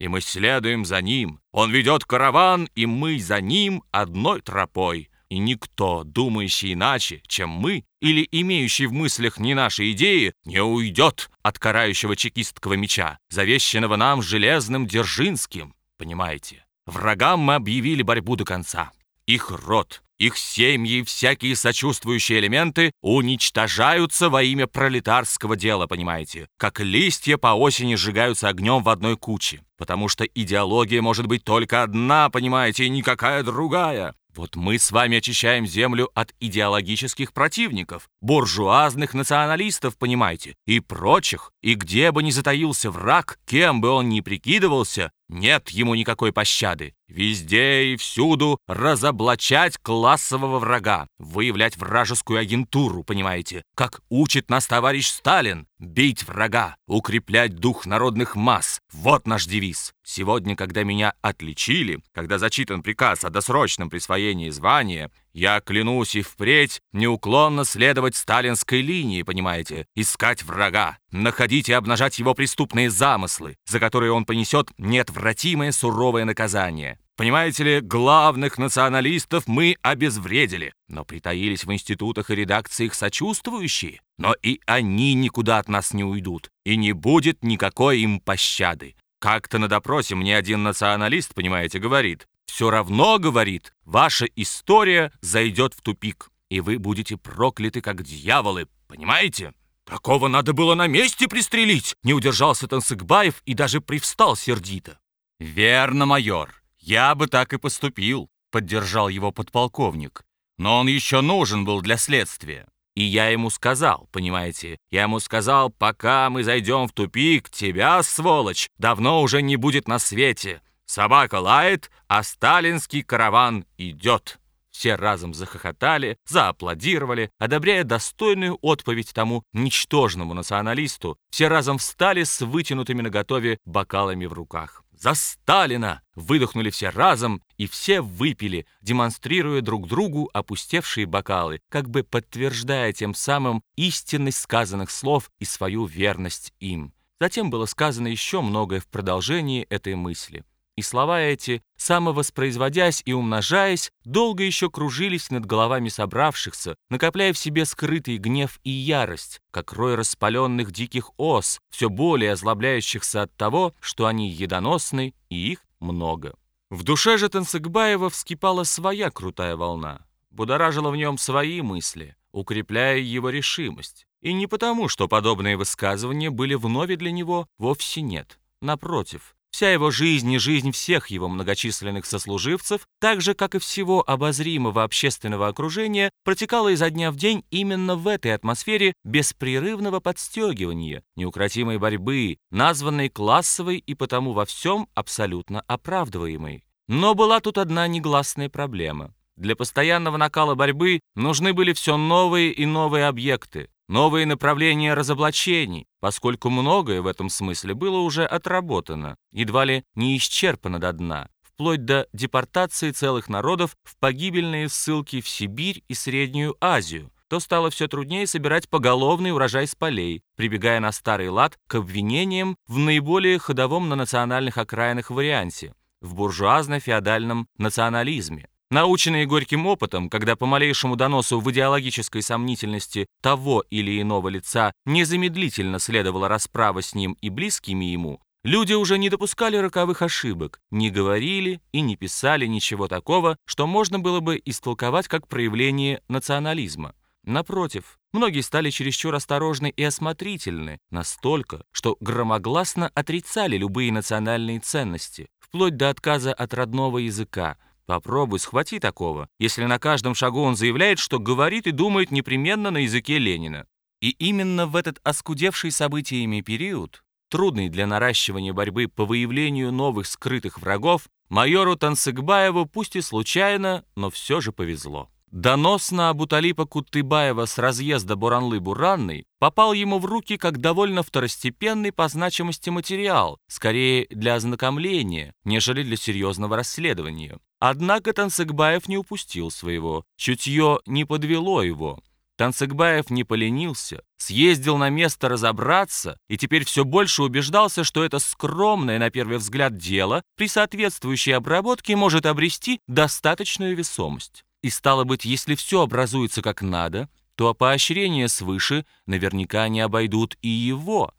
и мы следуем за ним. Он ведет караван, и мы за ним одной тропой. И никто, думающий иначе, чем мы, или имеющий в мыслях не наши идеи, не уйдет от карающего чекистского меча, завещанного нам железным Держинским. Понимаете? Врагам мы объявили борьбу до конца. Их род, их семьи и всякие сочувствующие элементы уничтожаются во имя пролетарского дела, понимаете? Как листья по осени сжигаются огнем в одной куче. Потому что идеология может быть только одна, понимаете, и никакая другая. Вот мы с вами очищаем землю от идеологических противников, буржуазных националистов, понимаете, и прочих. И где бы ни затаился враг, кем бы он ни прикидывался, нет ему никакой пощады. Везде и всюду разоблачать классового врага, выявлять вражескую агентуру, понимаете? Как учит нас товарищ Сталин. Бить врага, укреплять дух народных масс. Вот наш девиз. Сегодня, когда меня отличили, когда зачитан приказ о досрочном присвоении звания, я клянусь и впредь неуклонно следовать сталинской линии, понимаете? Искать врага, находить и обнажать его преступные замыслы, за которые он понесет неотвратимое суровое наказание. Понимаете ли, главных националистов мы обезвредили, но притаились в институтах и редакциях сочувствующие. Но и они никуда от нас не уйдут, и не будет никакой им пощады. Как-то на допросе мне один националист, понимаете, говорит, все равно, говорит, ваша история зайдет в тупик, и вы будете прокляты, как дьяволы, понимаете? Такого надо было на месте пристрелить, не удержался Тансыкбаев и даже привстал сердито. Верно, майор, я бы так и поступил, поддержал его подполковник. Но он еще нужен был для следствия. И я ему сказал, понимаете, я ему сказал, пока мы зайдем в тупик, тебя, сволочь, давно уже не будет на свете. Собака лает, а сталинский караван идет. Все разом захохотали, зааплодировали, одобряя достойную отповедь тому ничтожному националисту. Все разом встали с вытянутыми наготове бокалами в руках. «За Сталина!» Выдохнули все разом, и все выпили, демонстрируя друг другу опустевшие бокалы, как бы подтверждая тем самым истинность сказанных слов и свою верность им. Затем было сказано еще многое в продолжении этой мысли и слова эти, самовоспроизводясь и умножаясь, долго еще кружились над головами собравшихся, накопляя в себе скрытый гнев и ярость, как рой распаленных диких ос, все более озлобляющихся от того, что они едоносны и их много. В душе же Тансыгбаева вскипала своя крутая волна, будоражила в нем свои мысли, укрепляя его решимость. И не потому, что подобные высказывания были вновь для него, вовсе нет. Напротив, Вся его жизнь и жизнь всех его многочисленных сослуживцев, так же, как и всего обозримого общественного окружения, протекала изо дня в день именно в этой атмосфере беспрерывного подстегивания, неукротимой борьбы, названной классовой и потому во всем абсолютно оправдываемой. Но была тут одна негласная проблема. Для постоянного накала борьбы нужны были все новые и новые объекты, новые направления разоблачений, поскольку многое в этом смысле было уже отработано, едва ли не исчерпано до дна, вплоть до депортации целых народов в погибельные ссылки в Сибирь и Среднюю Азию, то стало все труднее собирать поголовный урожай с полей, прибегая на старый лад к обвинениям в наиболее ходовом на национальных окраинах варианте, в буржуазно-феодальном национализме. Наученные горьким опытом, когда по малейшему доносу в идеологической сомнительности того или иного лица незамедлительно следовала расправа с ним и близкими ему, люди уже не допускали роковых ошибок, не говорили и не писали ничего такого, что можно было бы истолковать как проявление национализма. Напротив, многие стали чересчур осторожны и осмотрительны, настолько, что громогласно отрицали любые национальные ценности, вплоть до отказа от родного языка, Попробуй, схвати такого, если на каждом шагу он заявляет, что говорит и думает непременно на языке Ленина. И именно в этот оскудевший событиями период, трудный для наращивания борьбы по выявлению новых скрытых врагов, майору Тансыгбаеву пусть и случайно, но все же повезло. Донос на Абуталипа Кутыбаева с разъезда Буранлы-Буранной попал ему в руки как довольно второстепенный по значимости материал, скорее для ознакомления, нежели для серьезного расследования. Однако Тансыгбаев не упустил своего, чутье не подвело его. Танцыгбаев не поленился, съездил на место разобраться и теперь все больше убеждался, что это скромное, на первый взгляд, дело при соответствующей обработке может обрести достаточную весомость. И стало быть, если все образуется как надо, то поощрения свыше наверняка не обойдут и его,